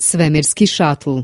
svemirski šatl.